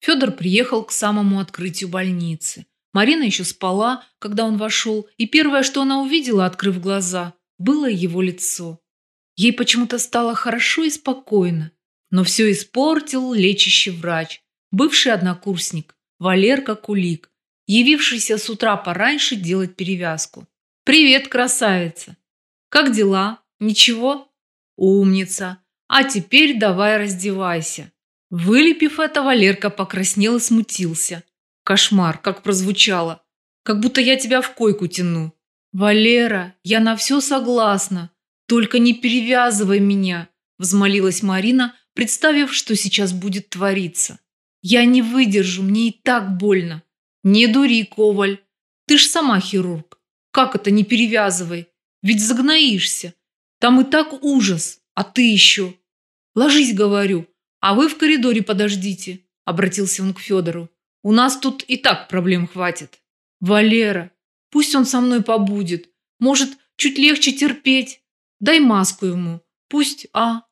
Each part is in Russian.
Федор приехал к самому открытию больницы. Марина еще спала, когда он вошел, и первое, что она увидела, открыв глаза, было его лицо. Ей почему-то стало хорошо и спокойно, но все испортил лечащий врач, бывший однокурсник, Валерка Кулик, явившийся с утра пораньше делать перевязку. «Привет, красавица! Как дела? Ничего? Умница! А теперь давай раздевайся!» Вылепив это, Валерка покраснел и смутился. Кошмар, как прозвучало. Как будто я тебя в койку тяну. «Валера, я на все согласна. Только не перевязывай меня», – взмолилась Марина, представив, что сейчас будет твориться. «Я не выдержу, мне и так больно». «Не дури, Коваль. Ты ж сама хирург. Как это не перевязывай? Ведь загноишься. Там и так ужас, а ты еще...» «Ложись, говорю, а вы в коридоре подождите», – обратился он к Федору. «У нас тут и так проблем хватит». «Валера, пусть он со мной побудет. Может, чуть легче терпеть. Дай маску ему. Пусть, а?»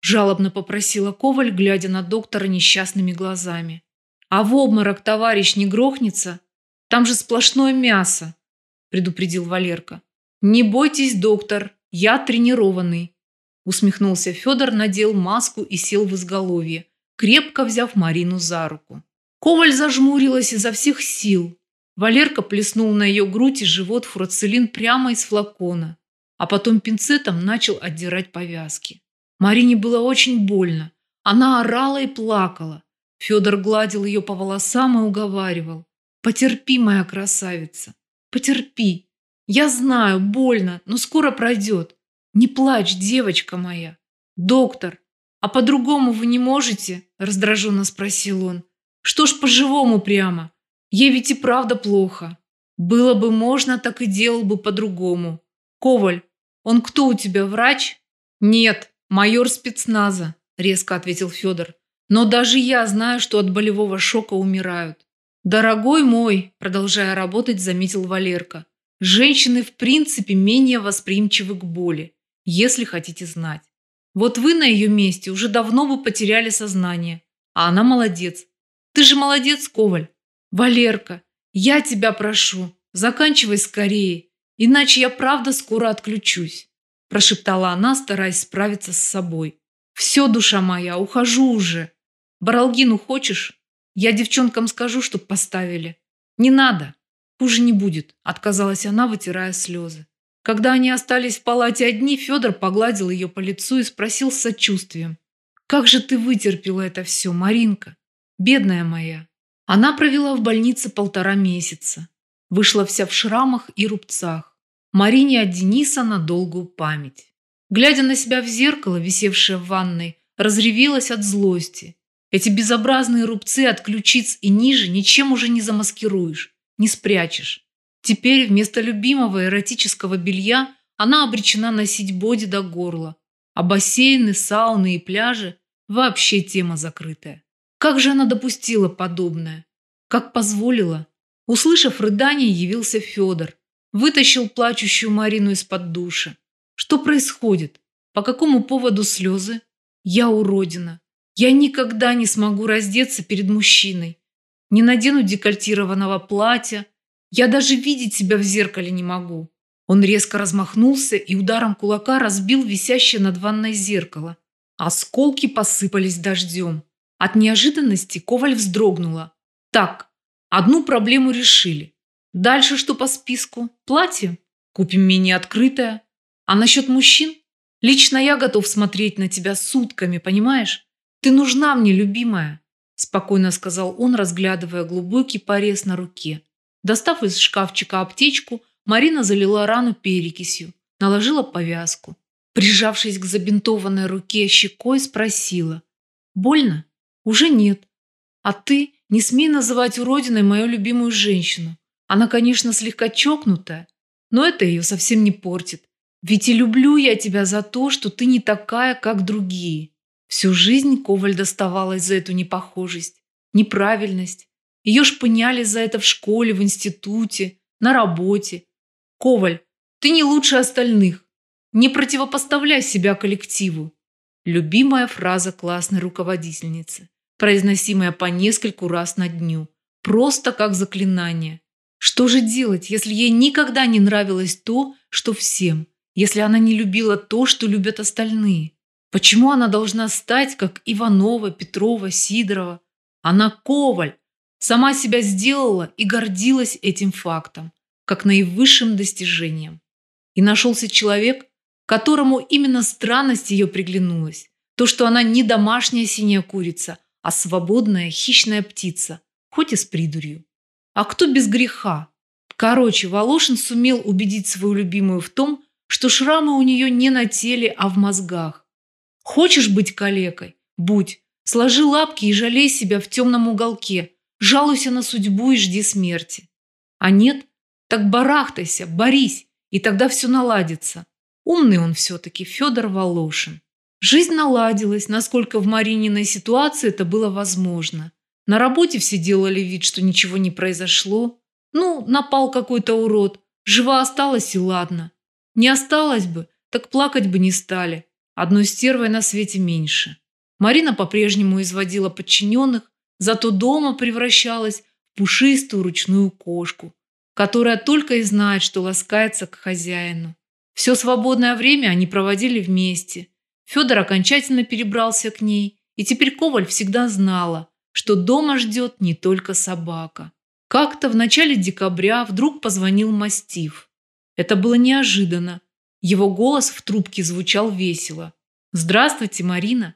Жалобно попросила Коваль, глядя на доктора несчастными глазами. «А в обморок товарищ не грохнется? Там же сплошное мясо», предупредил Валерка. «Не бойтесь, доктор, я тренированный. Усмехнулся Федор, надел маску и сел в изголовье, крепко взяв Марину за руку. Коваль зажмурилась изо всех сил. Валерка плеснул на ее грудь и живот фурацилин прямо из флакона, а потом пинцетом начал отдирать повязки. Марине было очень больно. Она орала и плакала. Федор гладил ее по волосам и уговаривал. «Потерпи, моя красавица, потерпи. Я знаю, больно, но скоро пройдет. «Не плачь, девочка моя!» «Доктор, а по-другому вы не можете?» – раздраженно спросил он. «Что ж по-живому прямо? Ей ведь и правда плохо. Было бы можно, так и делал бы по-другому. Коваль, он кто у тебя, врач?» «Нет, майор спецназа», – резко ответил Федор. «Но даже я знаю, что от болевого шока умирают». «Дорогой мой», – продолжая работать, заметил Валерка, – «женщины в принципе менее восприимчивы к боли если хотите знать. Вот вы на ее месте уже давно бы потеряли сознание, а она молодец. Ты же молодец, Коваль. Валерка, я тебя прошу, заканчивай скорее, иначе я правда скоро отключусь, прошептала она, стараясь справиться с собой. Все, душа моя, ухожу уже. Баралгину хочешь? Я девчонкам скажу, чтоб поставили. Не надо. Хуже не будет, отказалась она, вытирая слезы. Когда они остались в палате одни, Федор погладил ее по лицу и спросил с сочувствием. «Как же ты вытерпела это все, Маринка? Бедная моя!» Она провела в больнице полтора месяца. Вышла вся в шрамах и рубцах. Марине от Дениса на долгую память. Глядя на себя в зеркало, висевшее в ванной, разревелась от злости. Эти безобразные рубцы от ключиц и ниже ничем уже не замаскируешь, не спрячешь. Теперь вместо любимого эротического белья она обречена носить боди до горла, а бассейны, сауны и пляжи – вообще тема закрытая. Как же она допустила подобное? Как позволила? Услышав рыдание, явился Федор. Вытащил плачущую Марину из-под душа. Что происходит? По какому поводу слезы? Я уродина. Я никогда не смогу раздеться перед мужчиной. Не надену декольтированного платья, я даже видеть себя в зеркале не могу. Он резко размахнулся и ударом кулака разбил висящее над ванной зеркало. Осколки посыпались дождем. От неожиданности Коваль вздрогнула. Так, одну проблему решили. Дальше что по списку? Платье? Купим менее открытое. А насчет мужчин? Лично я готов смотреть на тебя сутками, понимаешь? Ты нужна мне, любимая, спокойно сказал он, разглядывая глубокий порез на руке. Достав из шкафчика аптечку, Марина залила рану перекисью, наложила повязку. Прижавшись к забинтованной руке щекой, спросила. «Больно? Уже нет. А ты не смей называть уродиной мою любимую женщину. Она, конечно, слегка чокнутая, но это ее совсем не портит. Ведь и люблю я тебя за то, что ты не такая, как другие». Всю жизнь Коваль доставалась за эту непохожесть, неправильность, ее шпыняли за это в школе, в институте, на работе. Коваль, ты не лучше остальных. Не противопоставляй себя коллективу. Любимая фраза классной руководительницы. произносимое по нескольку раз на дню. Просто как заклинание. Что же делать, если ей никогда не нравилось то, что всем? Если она не любила то, что любят остальные? Почему она должна стать, как Иванова, Петрова, Сидорова? Она Коваль. Сама себя сделала и гордилась этим фактом, как наивысшим достижением. И нашелся человек, которому именно странность ее приглянулась. То, что она не домашняя синяя курица, а свободная хищная птица, хоть и с придурью. А кто без греха? Короче, Волошин сумел убедить свою любимую в том, что шрамы у нее не на теле, а в мозгах. Хочешь быть калекой? Будь. Сложи лапки и жалей себя в темном уголке. Жалуйся на судьбу и жди смерти. А нет? Так барахтайся, борись, и тогда все наладится. Умный он все-таки, Федор Волошин. Жизнь наладилась, насколько в Марининой ситуации это было возможно. На работе все делали вид, что ничего не произошло. Ну, напал какой-то урод. Жива осталась и ладно. Не осталось бы, так плакать бы не стали. Одной стервой на свете меньше. Марина по-прежнему изводила подчиненных, зато дома превращалась в пушистую ручную кошку, которая только и знает, что ласкается к хозяину. Все свободное время они проводили вместе. Федор окончательно перебрался к ней, и теперь Коваль всегда знала, что дома ждет не только собака. Как-то в начале декабря вдруг позвонил мастиф. Это было неожиданно. Его голос в трубке звучал весело. «Здравствуйте, Марина.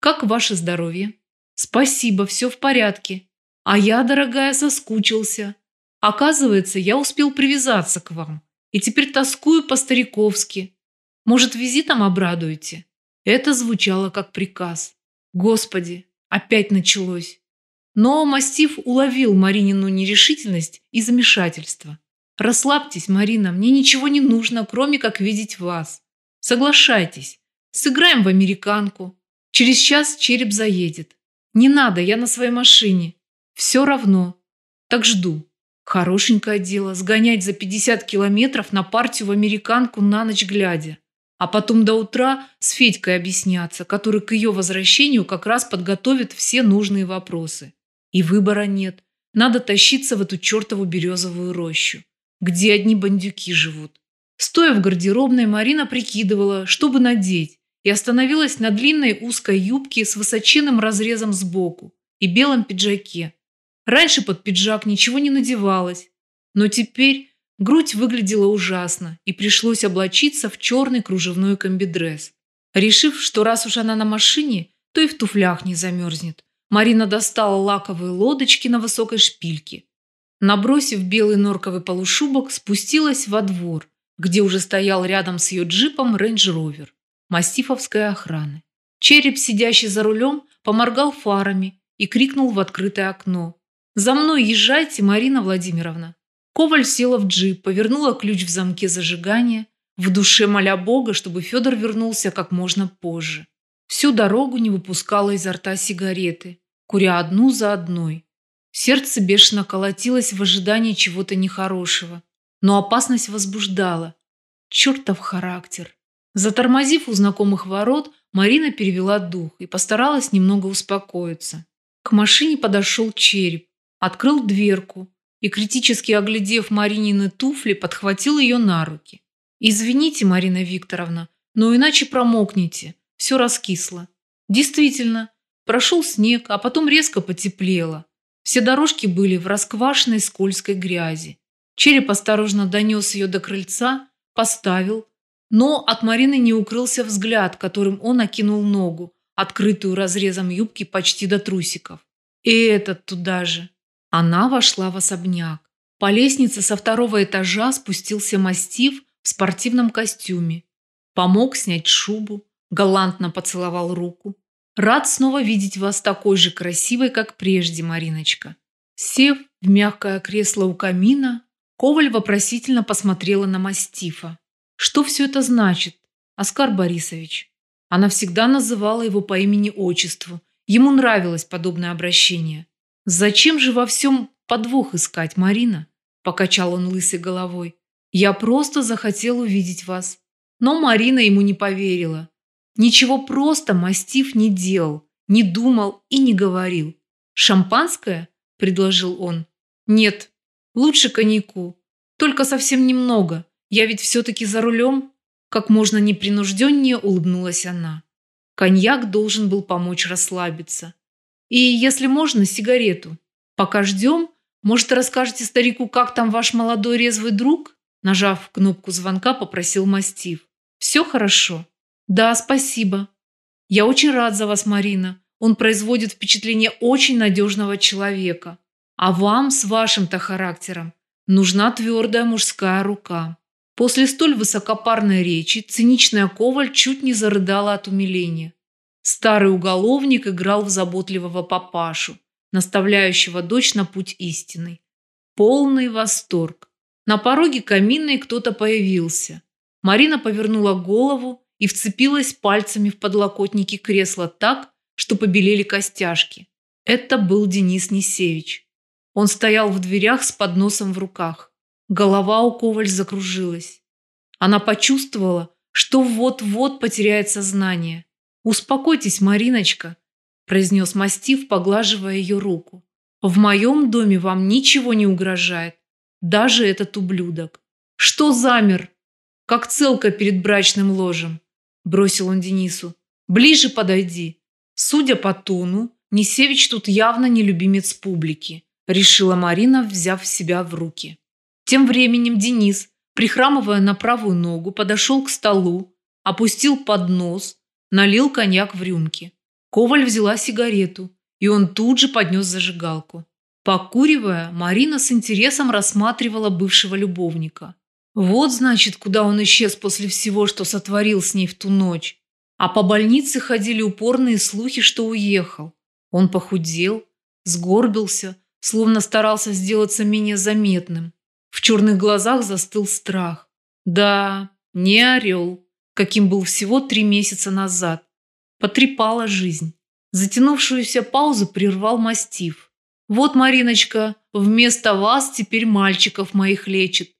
Как ваше здоровье?» «Спасибо, все в порядке. А я, дорогая, соскучился. Оказывается, я успел привязаться к вам и теперь тоскую по-стариковски. Может, визитом обрадуете?» Это звучало как приказ. Господи, опять началось. Но мастиф уловил Маринину нерешительность и замешательство. «Расслабьтесь, Марина, мне ничего не нужно, кроме как видеть вас. Соглашайтесь, сыграем в американку. Через час череп заедет. Не надо, я на своей машине. Все равно. Так жду. Хорошенькое дело сгонять за 50 километров на партию в американку на ночь глядя. А потом до утра с Федькой объясняться, который к ее возвращению как раз подготовит все нужные вопросы. И выбора нет. Надо тащиться в эту чертову березовую рощу, где одни бандюки живут. Стоя в гардеробной, Марина прикидывала, что бы надеть, и остановилась на длинной узкой юбке с высоченным разрезом сбоку и белом пиджаке, Раньше под пиджак ничего не надевалось, но теперь грудь выглядела ужасно, и пришлось облачиться в черный кружевной комбидресс. Решив, что раз уж она на машине, то и в туфлях не замерзнет, Марина достала лаковые лодочки на высокой шпильке. Набросив белый норковый полушубок, спустилась во двор, где уже стоял рядом с ее джипом рейндж-ровер мастифовской охраны. Череп, сидящий за рулем, поморгал фарами и крикнул в открытое окно. «За мной езжайте, Марина Владимировна». Коваль села в джип, повернула ключ в замке зажигания, в душе моля Бога, чтобы Федор вернулся как можно позже. Всю дорогу не выпускала изо рта сигареты, куря одну за одной. Сердце бешено колотилось в ожидании чего-то нехорошего, но опасность возбуждала. Чертов характер. Затормозив у знакомых ворот, Марина перевела дух и постаралась немного успокоиться. К машине подошел череп открыл дверку и, критически оглядев Маринины туфли, подхватил ее на руки. «Извините, Марина Викторовна, но иначе промокнете, все раскисло». Действительно, прошел снег, а потом резко потеплело. Все дорожки были в расквашенной скользкой грязи. Череп осторожно донес ее до крыльца, поставил, но от Марины не укрылся взгляд, которым он окинул ногу, открытую разрезом юбки почти до трусиков. И этот туда же. Она вошла в особняк. По лестнице со второго этажа спустился мастиф в спортивном костюме. Помог снять шубу, галантно поцеловал руку. «Рад снова видеть вас такой же красивой, как прежде, Мариночка». Сев в мягкое кресло у камина, Коваль вопросительно посмотрела на мастифа. «Что все это значит, Оскар Борисович?» Она всегда называла его по имени-отчеству. Ему нравилось подобное обращение. «Зачем же во всем подвох искать, Марина?» – покачал он лысой головой. «Я просто захотел увидеть вас». Но Марина ему не поверила. Ничего просто мастиф не делал не думал и не говорил. «Шампанское?» – предложил он. «Нет, лучше коньяку. Только совсем немного. Я ведь все-таки за рулем». Как можно непринужденнее улыбнулась она. Коньяк должен был помочь расслабиться. И, если можно, сигарету. Пока ждем, может, расскажете старику, как там ваш молодой резвый друг? Нажав кнопку звонка, попросил Мастив. Все хорошо? Да, спасибо. Я очень рад за вас, Марина. Он производит впечатление очень надежного человека. А вам с вашим-то характером нужна твердая мужская рука. После столь высокопарной речи циничная Коваль чуть не зарыдала от умиления. Старый уголовник играл в заботливого папашу, наставляющего дочь на путь истинный. Полный восторг. На пороге каминной кто-то появился. Марина повернула голову и вцепилась пальцами в подлокотники кресла так, что побелели костяшки. Это был Денис Несевич. Он стоял в дверях с подносом в руках. Голова у Коваль закружилась. Она почувствовала, что вот-вот потеряет сознание. «Успокойтесь, Мариночка», – произнес мастив, поглаживая ее руку. «В моем доме вам ничего не угрожает, даже этот ублюдок. Что замер? Как целка перед брачным ложем», – бросил он Денису. «Ближе подойди». Судя по тону, Несевич тут явно не любимец публики, решила Марина, взяв себя в руки. Тем временем Денис, прихрамывая на правую ногу, подошел к столу, опустил поднос, налил коньяк в рюмки. Коваль взяла сигарету, и он тут же поднес зажигалку. Покуривая, Марина с интересом рассматривала бывшего любовника. Вот, значит, куда он исчез после всего, что сотворил с ней в ту ночь. А по больнице ходили упорные слухи, что уехал. Он похудел, сгорбился, словно старался сделаться менее заметным. В черных глазах застыл страх. Да, не орел, каким был всего три месяца назад. Потрепала жизнь. Затянувшуюся паузу прервал мастив. Вот, Мариночка, вместо вас теперь мальчиков моих лечит.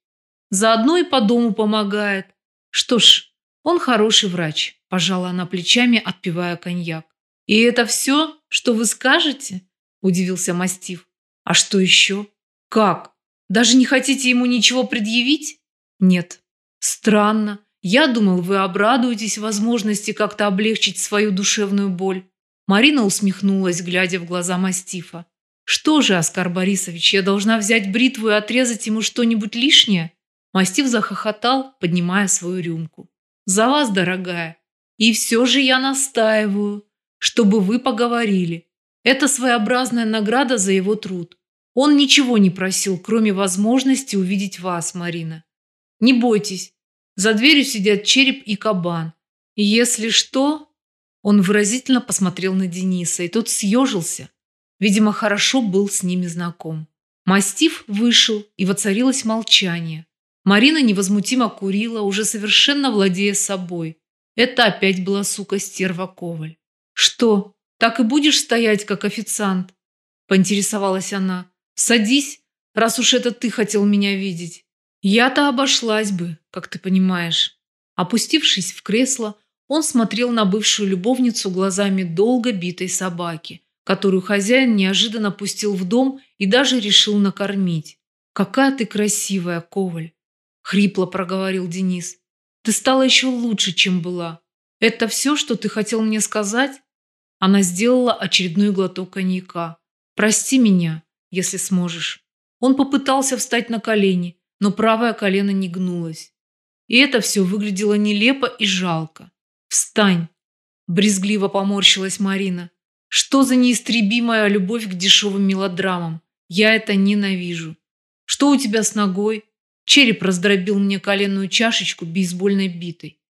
Заодно и по дому помогает. Что ж, он хороший врач, пожала она плечами, отпивая коньяк. И это все, что вы скажете? Удивился мастив. А что еще? Как? Даже не хотите ему ничего предъявить? Нет. Странно. Я думал, вы обрадуетесь возможности как-то облегчить свою душевную боль. Марина усмехнулась, глядя в глаза мастифа. Что же, Оскар Борисович, я должна взять бритву и отрезать ему что-нибудь лишнее? Мастиф захохотал, поднимая свою рюмку. За вас, дорогая. И все же я настаиваю, чтобы вы поговорили. Это своеобразная награда за его труд. Он ничего не просил, кроме возможности увидеть вас, Марина. Не бойтесь, за дверью сидят череп и кабан. И если что... Он выразительно посмотрел на Дениса, и тот съежился. Видимо, хорошо был с ними знаком. Мастиф вышел, и воцарилось молчание. Марина невозмутимо курила, уже совершенно владея собой. Это опять была сука стерва Коваль. «Что, так и будешь стоять, как официант?» – поинтересовалась она. Садись, раз уж это ты хотел меня видеть. Я-то обошлась бы, как ты понимаешь. Опустившись в кресло, он смотрел на бывшую любовницу глазами долго битой собаки, которую хозяин неожиданно пустил в дом и даже решил накормить. «Какая ты красивая, Коваль!» – хрипло проговорил Денис. «Ты стала еще лучше, чем была. Это все, что ты хотел мне сказать?» Она сделала очередной глоток коньяка. «Прости меня если сможешь. Он попытался встать на колени, но правое колено не гнулось. И это все выглядело нелепо и жалко. «Встань!» – брезгливо поморщилась Марина. «Что за неистребимая любовь к дешевым мелодрамам? Я это ненавижу. Что у тебя с ногой?» Череп раздробил мне коленную чашечку бейсбольной битой.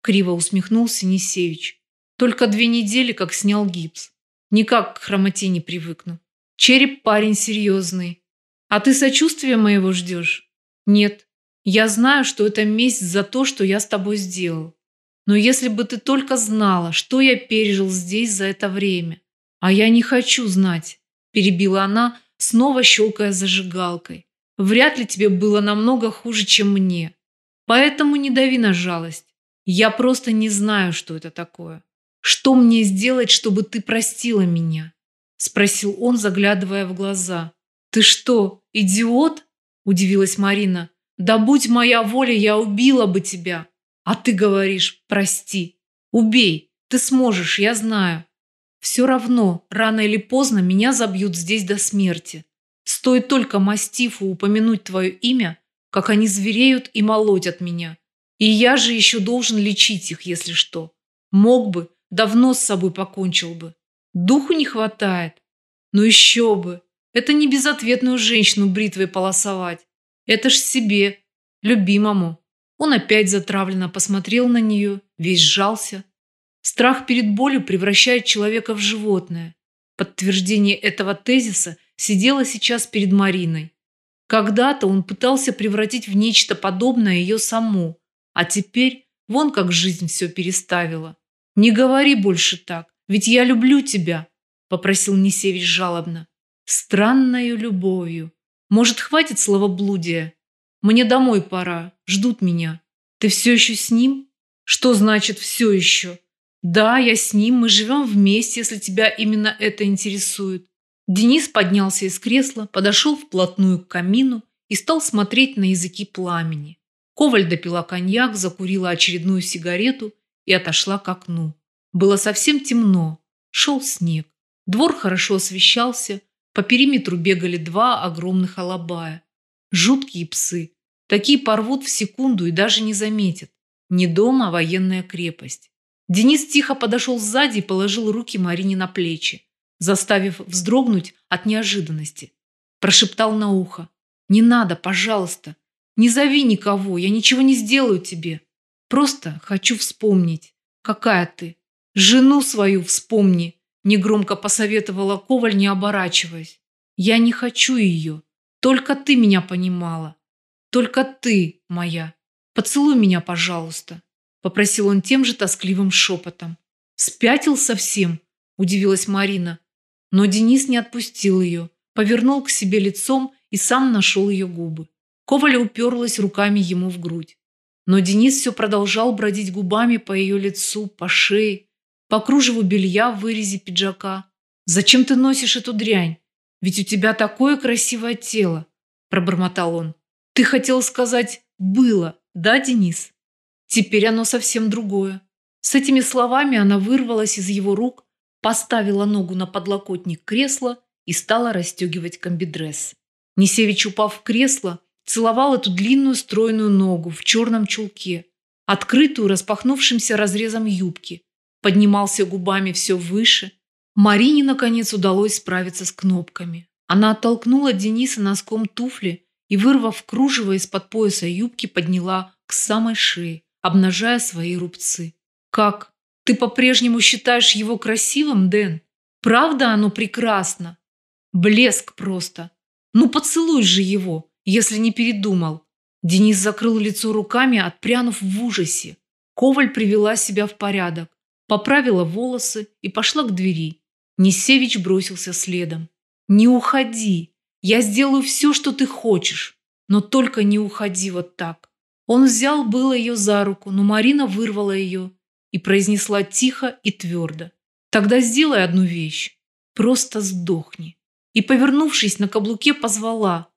Криво усмехнулся Несевич. Только две недели, как снял гипс. Никак к хромоте не привыкну. Череп парень серьезный. А ты сочувствия моего ждешь? Нет. Я знаю, что это месть за то, что я с тобой сделал. Но если бы ты только знала, что я пережил здесь за это время. А я не хочу знать, перебила она, снова щелкая зажигалкой. Вряд ли тебе было намного хуже, чем мне. Поэтому не дави на жалость. Я просто не знаю, что это такое. Что мне сделать, чтобы ты простила меня? Спросил он, заглядывая в глаза. Ты что, идиот? Удивилась Марина. Да будь моя воля, я убила бы тебя. А ты говоришь, прости. Убей, ты сможешь, я знаю. Все равно, рано или поздно меня забьют здесь до смерти. Стоит только мастифу упомянуть твое имя, как они звереют и молотят меня. И я же еще должен лечить их, если что. Мог бы, давно с собой покончил бы. Духу не хватает. Ну еще бы. Это не безответную женщину бритвой полосовать. Это ж себе, любимому. Он опять затравленно посмотрел на нее, весь сжался. Страх перед болью превращает человека в животное. Подтверждение этого тезиса сидело сейчас перед Мариной. Когда-то он пытался превратить в нечто подобное ее саму, а теперь вон как жизнь все переставила. «Не говори больше так, ведь я люблю тебя», – попросил Несевич жалобно. «Странною любовью. Может, хватит словоблудия? Мне домой пора, ждут меня. Ты все еще с ним? Что значит «все еще»? Да, я с ним, мы живем вместе, если тебя именно это интересует. Денис поднялся из кресла, подошел вплотную к камину и стал смотреть на языки пламени. Коваль допила коньяк, закурила очередную сигарету и отошла к окну. Было совсем темно, шел снег. Двор хорошо освещался, по периметру бегали два огромных алабая. Жуткие псы. Такие порвут в секунду и даже не заметят. Не дом, а военная крепость. Денис тихо подошел сзади и положил руки Марине на плечи, заставив вздрогнуть от неожиданности. Прошептал на ухо. «Не надо, пожалуйста. Не зови никого, я ничего не сделаю тебе. Просто хочу вспомнить, какая ты. Жену свою вспомни», негромко посоветовала Коваль, не оборачиваясь. «Я не хочу ее. Только ты меня понимала. Только ты моя. Поцелуй меня, пожалуйста». Попросил он тем же тоскливым шепотом. «Спятил совсем?» – удивилась Марина. Но Денис не отпустил ее, повернул к себе лицом и сам нашел ее губы. Коваля уперлась руками ему в грудь. Но Денис все продолжал бродить губами по ее лицу, по шее, по кружеву белья в вырезе пиджака. «Зачем ты носишь эту дрянь? Ведь у тебя такое красивое тело!» – пробормотал он. «Ты хотел сказать «было», да, Денис?» Теперь оно совсем другое. С этими словами она вырвалась из его рук, поставила ногу на подлокотник кресла и стала расстегивать комбидресс. Несевич, упав в кресло, целовал эту длинную стройную ногу в черном чулке, открытую распахнувшимся разрезом юбки, поднимался губами все выше. Марине, наконец, удалось справиться с кнопками. Она оттолкнула Дениса носком туфли и, вырвав кружево из-под пояса юбки, подняла к самой шее обнажая свои рубцы. «Как? Ты по-прежнему считаешь его красивым, Дэн? Правда оно прекрасно? Блеск просто. Ну поцелуй же его, если не передумал». Денис закрыл лицо руками, отпрянув в ужасе. Коваль привела себя в порядок, поправила волосы и пошла к двери. Несевич бросился следом. «Не уходи. Я сделаю все, что ты хочешь. Но только не уходи вот так. Он взял было ее за руку, но Марина вырвала ее и произнесла тихо и твердо. «Тогда сделай одну вещь. Просто сдохни». И, повернувшись на каблуке, позвала.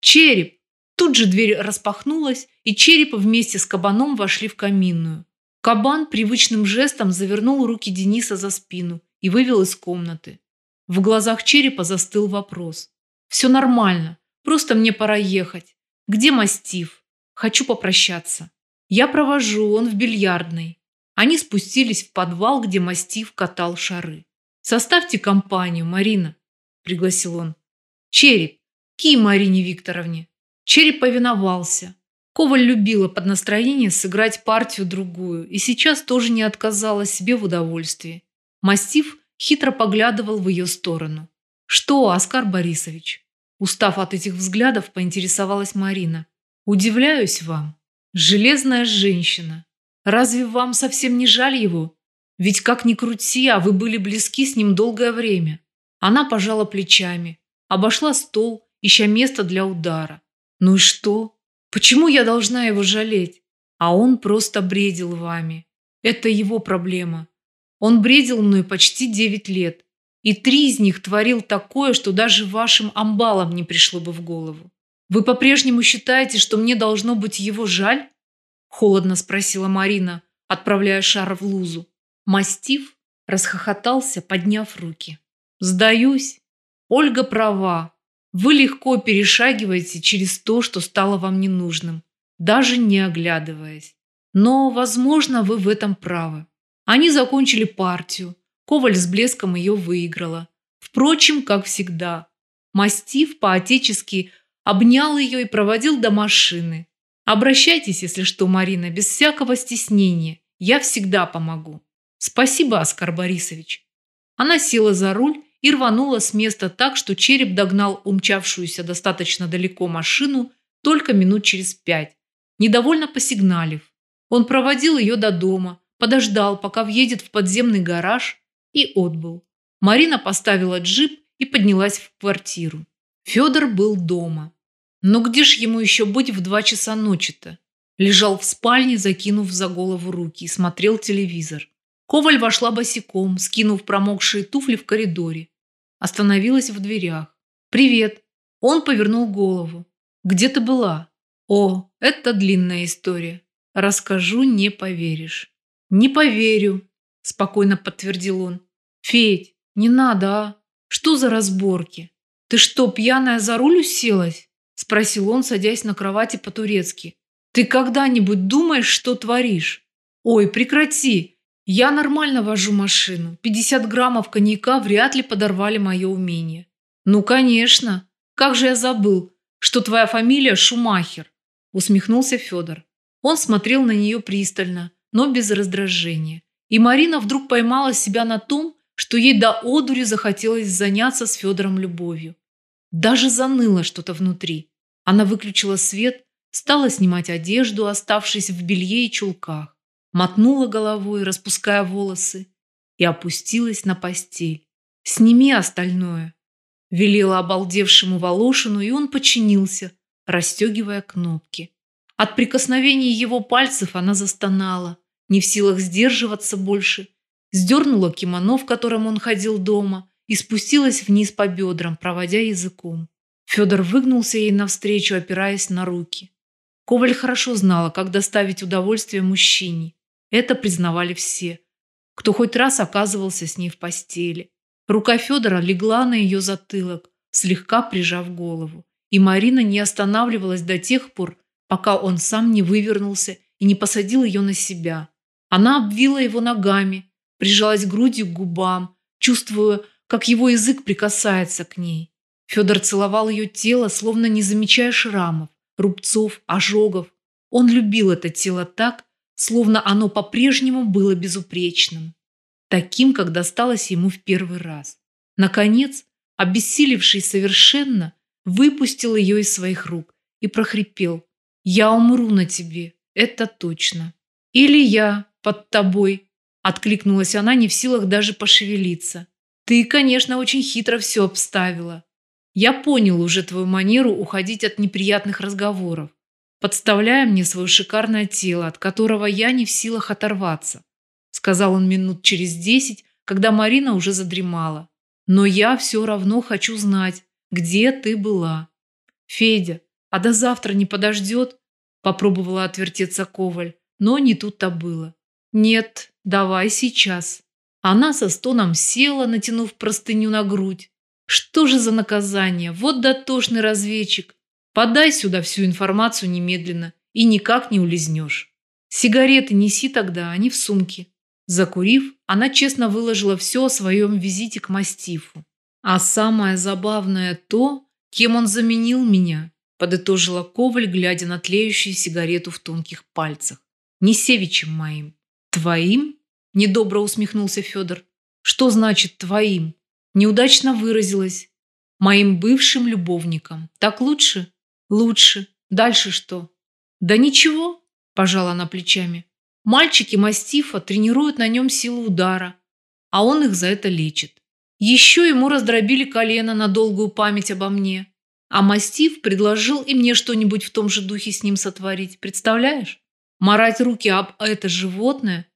«Череп!» Тут же дверь распахнулась, и череп вместе с кабаном вошли в каминную. Кабан привычным жестом завернул руки Дениса за спину и вывел из комнаты. В глазах черепа застыл вопрос. «Все нормально, просто мне пора ехать. Где мастиф?» Хочу попрощаться. Я провожу, он в бильярдной. Они спустились в подвал, где мастив катал шары. «Составьте компанию, Марина», – пригласил он. «Череп, ки Марине Викторовне». Череп повиновался. Коваль любила под настроение сыграть партию другую и сейчас тоже не отказала себе в удовольствии. Мастив хитро поглядывал в ее сторону. «Что, Оскар Борисович?» Устав от этих взглядов, поинтересовалась Марина. Удивляюсь вам. Железная женщина. Разве вам совсем не жаль его? Ведь как ни крути, а вы были близки с ним долгое время. Она пожала плечами, обошла стол, ища место для удара. Ну и что? Почему я должна его жалеть? А он просто бредил вами. Это его проблема. Он бредил мной почти девять лет. И три из них творил такое, что даже вашим амбалам не пришло бы в голову. Вы по-прежнему считаете, что мне должно быть его жаль? Холодно спросила Марина, отправляя шар в лузу. Мастив расхохотался, подняв руки. Сдаюсь. Ольга права. Вы легко перешагиваете через то, что стало вам ненужным, даже не оглядываясь. Но, возможно, вы в этом правы. Они закончили партию. Коваль с блеском ее выиграла. Впрочем, как всегда. Мастив по-отечески обнял ее и проводил до машины. Обращайтесь, если что, Марина, без всякого стеснения. Я всегда помогу. Спасибо, Оскар Борисович. Она села за руль и рванула с места так, что череп догнал умчавшуюся достаточно далеко машину только минут через пять, недовольно посигналив. Он проводил ее до дома, подождал, пока въедет в подземный гараж, и отбыл. Марина поставила джип и поднялась в квартиру. Федор был дома. Но где ж ему еще быть в два часа ночи-то? Лежал в спальне, закинув за голову руки, и смотрел телевизор. Коваль вошла босиком, скинув промокшие туфли в коридоре. Остановилась в дверях. «Привет!» Он повернул голову. «Где ты была?» «О, это длинная история. Расскажу, не поверишь». «Не поверю», – спокойно подтвердил он. «Федь, не надо, а? Что за разборки? Ты что, пьяная за руль уселась?» – спросил он, садясь на кровати по-турецки. «Ты когда-нибудь думаешь, что творишь? Ой, прекрати! Я нормально вожу машину. 50 граммов коньяка вряд ли подорвали мое умение». «Ну, конечно. Как же я забыл, что твоя фамилия Шумахер?» – усмехнулся Федор. Он смотрел на нее пристально, но без раздражения. И Марина вдруг поймала себя на том, что ей до одури захотелось заняться с Федором любовью. Даже заныло что-то внутри. Она выключила свет, стала снимать одежду, оставшись в белье и чулках, мотнула головой, распуская волосы, и опустилась на постель. «Сними остальное», – велела обалдевшему Волошину, и он подчинился, расстегивая кнопки. От прикосновений его пальцев она застонала, не в силах сдерживаться больше, сдернула кимоно, в котором он ходил дома, и спустилась вниз по бедрам, проводя языком. Федор выгнулся ей навстречу, опираясь на руки. Коваль хорошо знала, как доставить удовольствие мужчине. Это признавали все, кто хоть раз оказывался с ней в постели. Рука Федора легла на ее затылок, слегка прижав голову. И Марина не останавливалась до тех пор, пока он сам не вывернулся и не посадил ее на себя. Она обвила его ногами, прижалась грудью к губам, чувствуя, как его язык прикасается к ней. Федор целовал ее тело, словно не замечая шрамов, рубцов, ожогов. Он любил это тело так, словно оно по-прежнему было безупречным. Таким, как досталось ему в первый раз. Наконец, обессилевший совершенно, выпустил ее из своих рук и прохрипел. Я умру на тебе, это точно. Или я под тобой, откликнулась она, не в силах даже пошевелиться. Ты, конечно, очень хитро все обставила. Я понял уже твою манеру уходить от неприятных разговоров, подставляя мне свое шикарное тело, от которого я не в силах оторваться, сказал он минут через десять, когда Марина уже задремала. Но я все равно хочу знать, где ты была. Федя, а до завтра не подождет? Попробовала отвертеться Коваль, но не тут-то было. Нет, давай сейчас. Она со стоном села, натянув простыню на грудь. Что же за наказание? Вот дотошный разведчик. Подай сюда всю информацию немедленно и никак не улизнешь. Сигареты неси тогда, они в сумке. Закурив, она честно выложила все о своем визите к мастифу. А самое забавное то, кем он заменил меня подытожила Коваль, глядя на тлеющую сигарету в тонких пальцах. Не Севичем моим. Твоим? Недобро усмехнулся Федор. Что значит твоим? Неудачно выразилась. Моим бывшим любовником. Так лучше? Лучше. Дальше что? Да ничего, пожала она плечами. Мальчики мастифа тренируют на нем силу удара, а он их за это лечит. Еще ему раздробили колено на долгую память обо мне. А мастиф предложил и мне что-нибудь в том же духе с ним сотворить. Представляешь? Марать руки об это животное?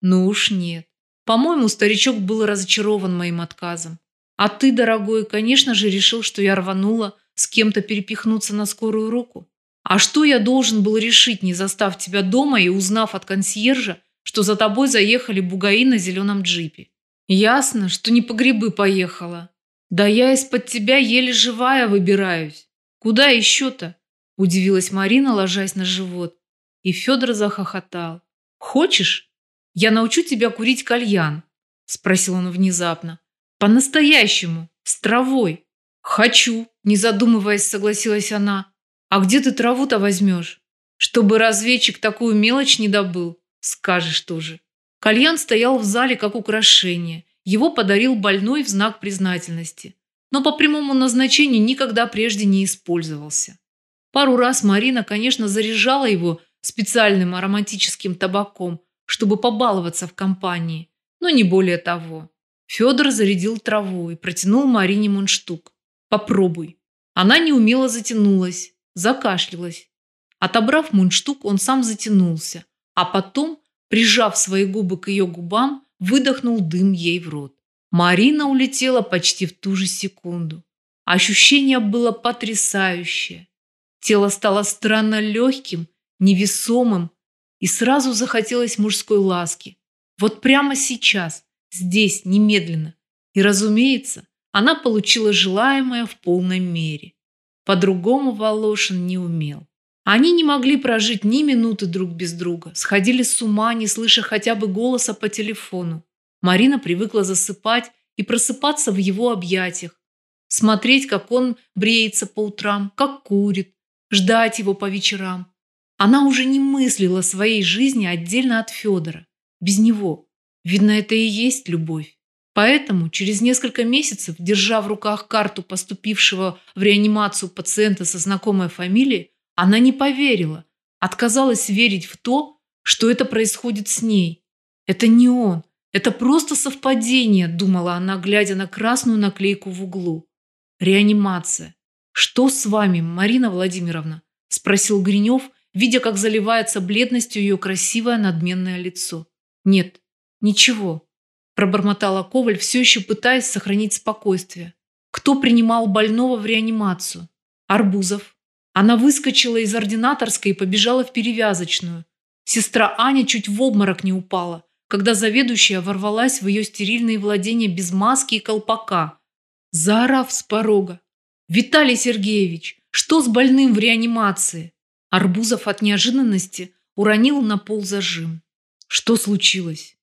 Ну уж нет. По-моему, старичок был разочарован моим отказом. А ты, дорогой, конечно же, решил, что я рванула с кем-то перепихнуться на скорую руку. А что я должен был решить, не застав тебя дома и узнав от консьержа, что за тобой заехали бугаи на зеленом джипе? Ясно, что не по грибы поехала. Да я из-под тебя еле живая выбираюсь. Куда еще-то? Удивилась Марина, ложась на живот. И Федор захохотал. Хочешь? Я научу тебя курить кальян? Спросил он внезапно. По-настоящему, с травой. Хочу, не задумываясь, согласилась она. А где ты траву-то возьмешь? Чтобы разведчик такую мелочь не добыл, скажешь тоже. Кальян стоял в зале как украшение. Его подарил больной в знак признательности. Но по прямому назначению никогда прежде не использовался. Пару раз Марина, конечно, заряжала его специальным ароматическим табаком, чтобы побаловаться в компании, но не более того. Федор зарядил траву и протянул Марине мундштук. «Попробуй». Она неумело затянулась, закашлялась. Отобрав мундштук, он сам затянулся, а потом прижав свои губы к ее губам, выдохнул дым ей в рот. Марина улетела почти в ту же секунду. Ощущение было потрясающее. Тело стало странно легким, невесомым, и сразу захотелось мужской ласки. Вот прямо сейчас, здесь, немедленно. И, разумеется, она получила желаемое в полной мере. По-другому Волошин не умел. Они не могли прожить ни минуты друг без друга, сходили с ума, не слыша хотя бы голоса по телефону. Марина привыкла засыпать и просыпаться в его объятиях, смотреть, как он бреется по утрам, как курит, ждать его по вечерам. Она уже не мыслила своей жизни отдельно от Федора, без него. Видно, это и есть любовь. Поэтому через несколько месяцев, держа в руках карту поступившего в реанимацию пациента со знакомой фамилией, она не поверила, отказалась верить в то, что это происходит с ней. Это не он, это просто совпадение, думала она, глядя на красную наклейку в углу. Реанимация. Что с вами, Марина Владимировна? Спросил Гринев, видя, как заливается бледностью ее красивое надменное лицо. Нет, ничего. Пробормотала Коваль, все еще пытаясь сохранить спокойствие. Кто принимал больного в реанимацию? Арбузов. Она выскочила из ординаторской и побежала в перевязочную. Сестра Аня чуть в обморок не упала, когда заведующая ворвалась в ее стерильные владения без маски и колпака, заорав с порога. «Виталий Сергеевич, что с больным в реанимации?» Арбузов от неожиданности уронил на пол зажим. «Что случилось?»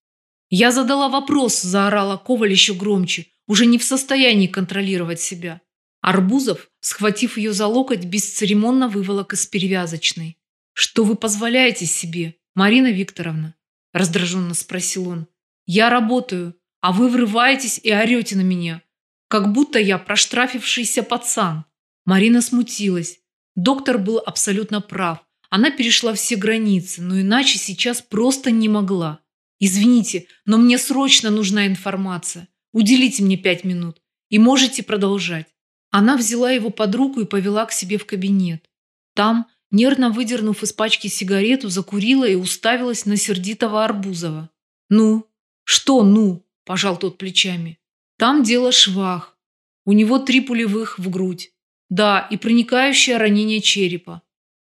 «Я задала вопрос», – заорала Коваль еще громче, уже не в состоянии контролировать себя. Арбузов, схватив ее за локоть, бесцеремонно выволок из перевязочной. «Что вы позволяете себе, Марина Викторовна?» – раздраженно спросил он. «Я работаю, а вы врываетесь и орете на меня, как будто я проштрафившийся пацан». Марина смутилась. Доктор был абсолютно прав. Она перешла все границы, но иначе сейчас просто не могла. «Извините, но мне срочно нужна информация. Уделите мне пять минут, и можете продолжать». Она взяла его под руку и повела к себе в кабинет. Там, нервно выдернув из пачки сигарету, закурила и уставилась на сердитого Арбузова. «Ну? Что «ну?» – пожал тот плечами. «Там дело швах. У него три пулевых в грудь. Да, и проникающее ранение черепа.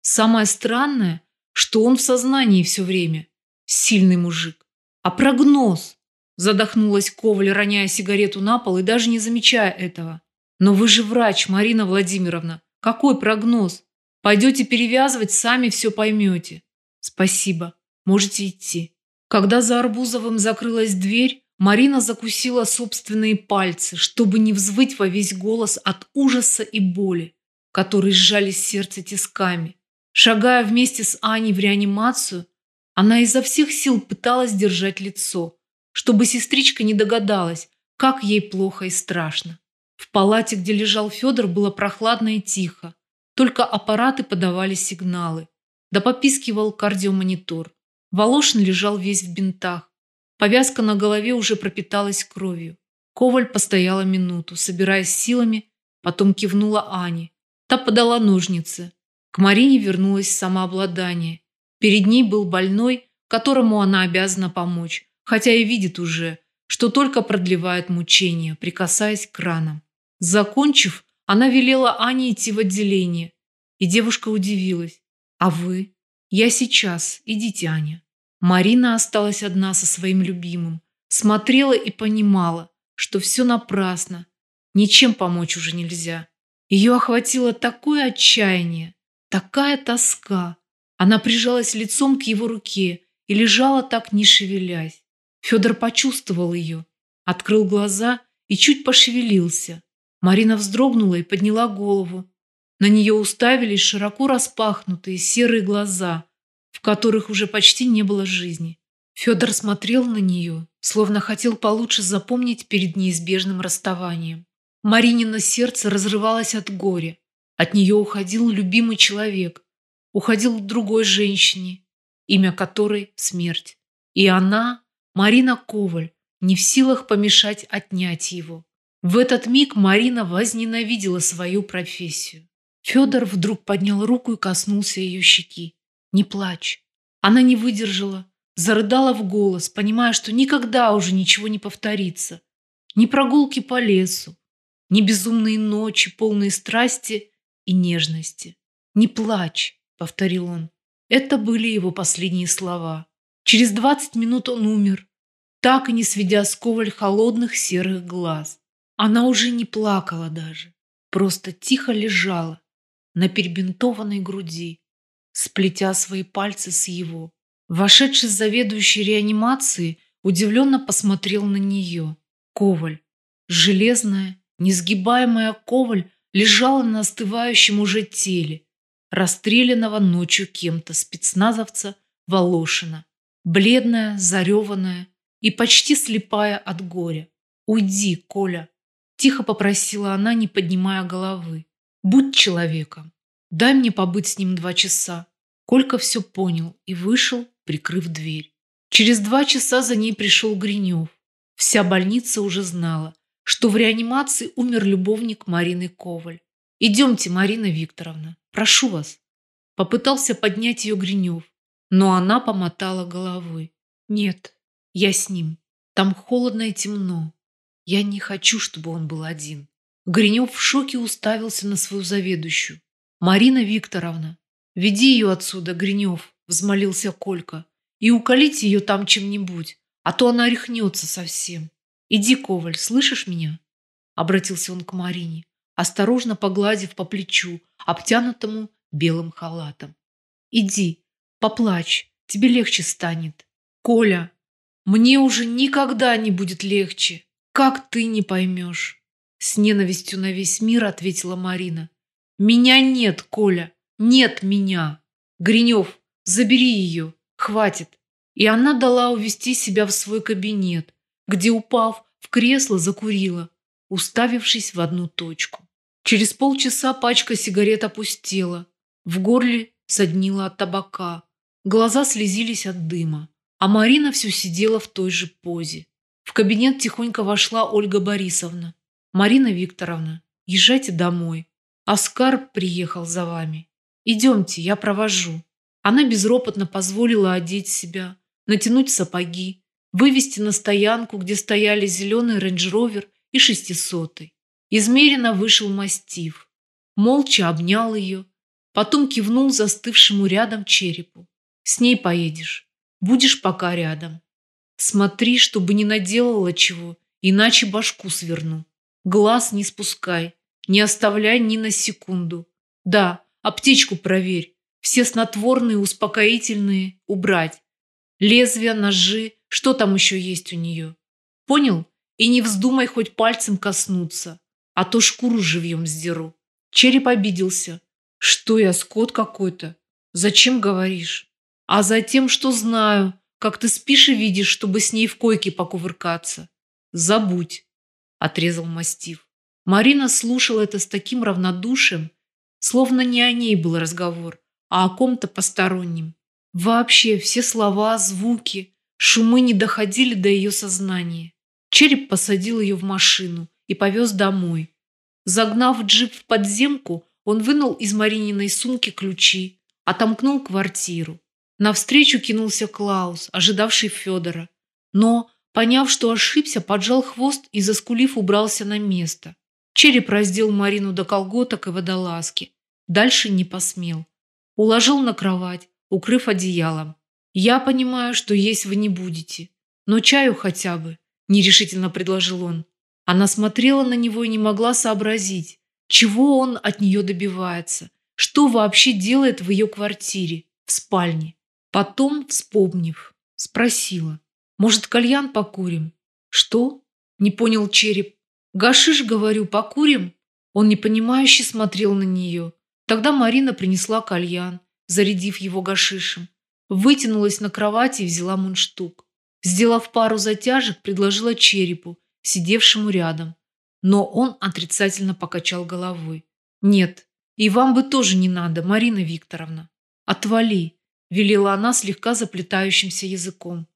Самое странное, что он в сознании все время. Сильный мужик. А прогноз?» Задохнулась Коваль, роняя сигарету на пол и даже не замечая этого. Но вы же врач, Марина Владимировна. Какой прогноз? Пойдете перевязывать, сами все поймете. Спасибо. Можете идти. Когда за Арбузовым закрылась дверь, Марина закусила собственные пальцы, чтобы не взвыть во весь голос от ужаса и боли, которые сжали сердце тисками. Шагая вместе с Аней в реанимацию, она изо всех сил пыталась держать лицо, чтобы сестричка не догадалась, как ей плохо и страшно. В палате, где лежал Федор, было прохладно и тихо. Только аппараты подавали сигналы. Да попискивал кардиомонитор. Волошин лежал весь в бинтах. Повязка на голове уже пропиталась кровью. Коваль постояла минуту, собираясь силами, потом кивнула Ане. Та подала ножницы. К Марине вернулось самообладание. Перед ней был больной, которому она обязана помочь, хотя и видит уже, что только продлевает мучения, прикасаясь к ранам. Закончив, она велела Ане идти в отделение, и девушка удивилась. «А вы?» «Я сейчас. Идите, Аня». Марина осталась одна со своим любимым, смотрела и понимала, что все напрасно, ничем помочь уже нельзя. Ее охватило такое отчаяние, такая тоска. Она прижалась лицом к его руке и лежала так, не шевелясь. Федор почувствовал ее, открыл глаза и чуть пошевелился. Марина вздрогнула и подняла голову. На нее уставились широко распахнутые серые глаза, в которых уже почти не было жизни. Федор смотрел на нее, словно хотел получше запомнить перед неизбежным расставанием. Маринина сердце разрывалось от горя. От нее уходил любимый человек, уходил к другой женщине, имя которой – смерть. И она, Марина Коваль, не в силах помешать отнять его. В этот миг Марина возненавидела свою профессию. Федор вдруг поднял руку и коснулся ее щеки. «Не плачь». Она не выдержала, зарыдала в голос, понимая, что никогда уже ничего не повторится. Ни прогулки по лесу, ни безумные ночи, полные страсти и нежности. «Не плачь», — повторил он. Это были его последние слова. Через двадцать минут он умер, так и не сведя с Коваль холодных серых глаз. Она уже не плакала даже, просто тихо лежала на перебинтованной груди, сплетя свои пальцы с его. Вошедший заведующий реанимации удивленно посмотрел на нее. Коваль, железная, Несгибаемая коваль лежала на остывающем уже теле, расстрелянного ночью кем-то спецназовца Волошина, бледная, зареванная и почти слепая от горя. «Уйди, Коля!» – тихо попросила она, не поднимая головы. «Будь человеком. Дай мне побыть с ним два часа». Колька все понял и вышел, прикрыв дверь. Через два часа за ней пришел Гринев. Вся больница уже знала, что в реанимации умер любовник Марины Коваль. «Идемте, Марина Викторовна, прошу вас». Попытался поднять ее Гринев, но она помотала головой. «Нет, я с ним. Там холодно и темно. Я не хочу, чтобы он был один». Гринев в шоке уставился на свою заведующую. «Марина Викторовна, веди ее отсюда, Гринев», – взмолился Колька, – «и уколите ее там чем-нибудь, а то она рехнется совсем». «Иди, Коваль, слышишь меня?» Обратился он к Марине, осторожно погладив по плечу, обтянутому белым халатом. «Иди, поплачь, тебе легче станет. Коля, мне уже никогда не будет легче. Как ты не поймешь?» С ненавистью на весь мир ответила Марина. «Меня нет, Коля, нет меня. Гринев, забери ее, хватит». И она дала увести себя в свой кабинет, где, упав в кресло, закурила, уставившись в одну точку. Через полчаса пачка сигарет опустела, в горле соднила от табака, глаза слезились от дыма, а Марина все сидела в той же позе. В кабинет тихонько вошла Ольга Борисовна. «Марина Викторовна, езжайте домой. Оскар приехал за вами. Идемте, я провожу». Она безропотно позволила одеть себя, натянуть сапоги, вывести на стоянку, где стояли зеленый рейндж-ровер и шестисотый. Из «мерина» вышел мастиф. Молча обнял ее, потом кивнул застывшему рядом черепу. «С ней поедешь. Будешь пока рядом. Смотри, чтобы не наделала чего, иначе башку сверну. Глаз не спускай, не оставляй ни на секунду. Да, аптечку проверь, все снотворные, успокоительные убрать. Лезвия, ножи, что там еще есть у нее. Понял? И не вздумай хоть пальцем коснуться, а то шкуру живьем сдеру. Череп обиделся. Что я, скот какой-то? Зачем говоришь? А за тем, что знаю, как ты спишь и видишь, чтобы с ней в койке покувыркаться. Забудь, отрезал мастив. Марина слушала это с таким равнодушием, словно не о ней был разговор, а о ком-то постороннем. Вообще все слова, звуки, Шумы не доходили до ее сознания. Череп посадил ее в машину и повез домой. Загнав джип в подземку, он вынул из Марининой сумки ключи, отомкнул квартиру. Навстречу кинулся Клаус, ожидавший Федора. Но, Поняв, что ошибся, поджал хвост и, заскулив, убрался на место. Череп раздел Марину до колготок и водолазки. Дальше не посмел. Уложил на кровать, укрыв одеялом. «Я понимаю, что есть вы не будете. Но чаю хотя бы», – нерешительно предложил он. Она смотрела на него и не могла сообразить, чего он от нее добивается, что вообще делает в ее квартире, в спальне. Потом, вспомнив, спросила. «Может, кальян покурим?» «Что?» – не понял череп. «Гашиш, говорю, покурим?» Он непонимающе смотрел на нее. Тогда Марина принесла кальян, зарядив его гашишем. Вытянулась на кровати и взяла мундштук. Сделав пару затяжек, предложила черепу, сидевшему рядом. Но он отрицательно покачал головой. «Нет, и вам бы тоже не надо, Марина Викторовна. Отвали!» – велела она слегка заплетающимся языком.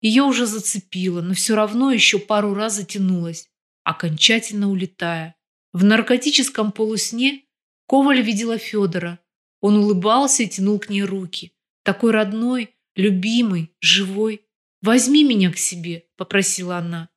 Ее уже зацепило, но все равно еще пару раз затянулась, окончательно улетая. В наркотическом полусне Коваль видела Федора. Он улыбался и тянул к ней руки. Такой родной, любимый, живой. «Возьми меня к себе», – попросила она.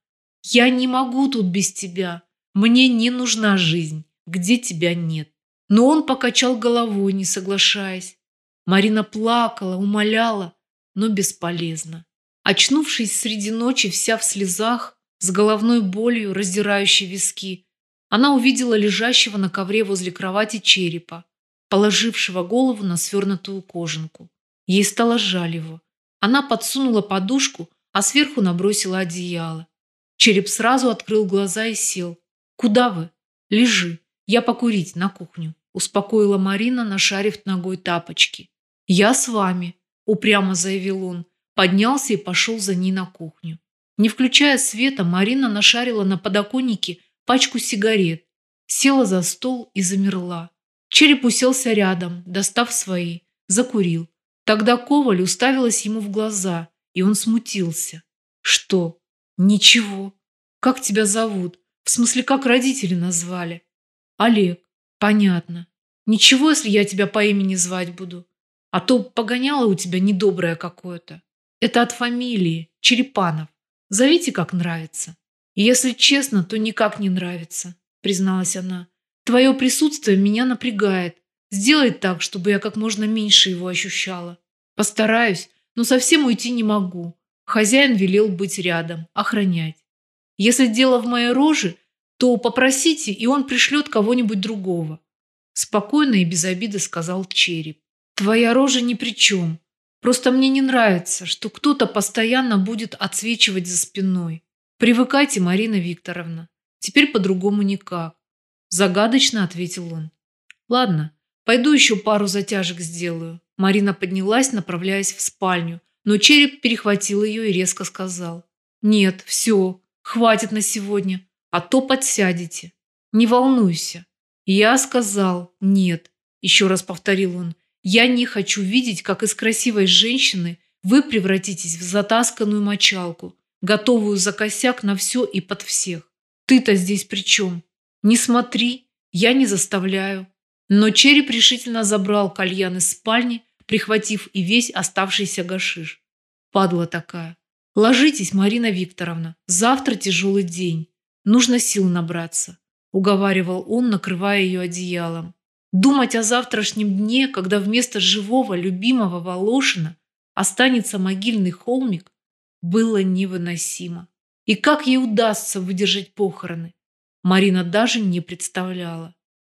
«Я не могу тут без тебя. Мне не нужна жизнь, где тебя нет». Но он покачал головой, не соглашаясь. Марина плакала, умоляла, но бесполезно. Очнувшись среди ночи вся в слезах, с головной болью, раздирающей виски, она увидела лежащего на ковре возле кровати черепа, положившего голову на свернутую кожанку. Ей стало жаль его. Она подсунула подушку, а сверху набросила одеяло. Череп сразу открыл глаза и сел. «Куда вы?» «Лежи. Я покурить на кухню», – успокоила Марина, нашарив ногой тапочки. «Я с вами», – упрямо заявил он поднялся и пошел за ней на кухню. Не включая света, Марина нашарила на подоконнике пачку сигарет, села за стол и замерла. Череп уселся рядом, достав свои, закурил. Тогда Коваль уставилась ему в глаза, и он смутился. «Что? Ничего. Как тебя зовут? В смысле, как родители назвали?» «Олег. Понятно. Ничего, если я тебя по имени звать буду. А то погоняло у тебя недоброе какое-то». Это от фамилии, Черепанов. Зовите, как нравится. И если честно, то никак не нравится, призналась она. Твое присутствие меня напрягает. Сделай так, чтобы я как можно меньше его ощущала. Постараюсь, но совсем уйти не могу. Хозяин велел быть рядом, охранять. Если дело в моей роже, то попросите, и он пришлет кого-нибудь другого. Спокойно и без обиды сказал Череп. Твоя рожа ни при чем. Просто мне не нравится, что кто-то постоянно будет отсвечивать за спиной. Привыкайте, Марина Викторовна. Теперь по-другому никак. Загадочно ответил он. Ладно, пойду еще пару затяжек сделаю. Марина поднялась, направляясь в спальню, но череп перехватил ее и резко сказал. Нет, все, хватит на сегодня, а то подсядете. Не волнуйся. Я сказал нет, еще раз повторил он. Я не хочу видеть, как из красивой женщины вы превратитесь в затасканную мочалку, готовую за косяк на все и под всех. Ты-то здесь при чем? Не смотри, я не заставляю. Но череп решительно забрал кальян из спальни, прихватив и весь оставшийся гашиш. Падла такая. Ложитесь, Марина Викторовна, завтра тяжелый день. Нужно сил набраться, уговаривал он, накрывая ее одеялом. Думать о завтрашнем дне, когда вместо живого, любимого Волошина останется могильный холмик, было невыносимо. И как ей удастся выдержать похороны, Марина даже не представляла.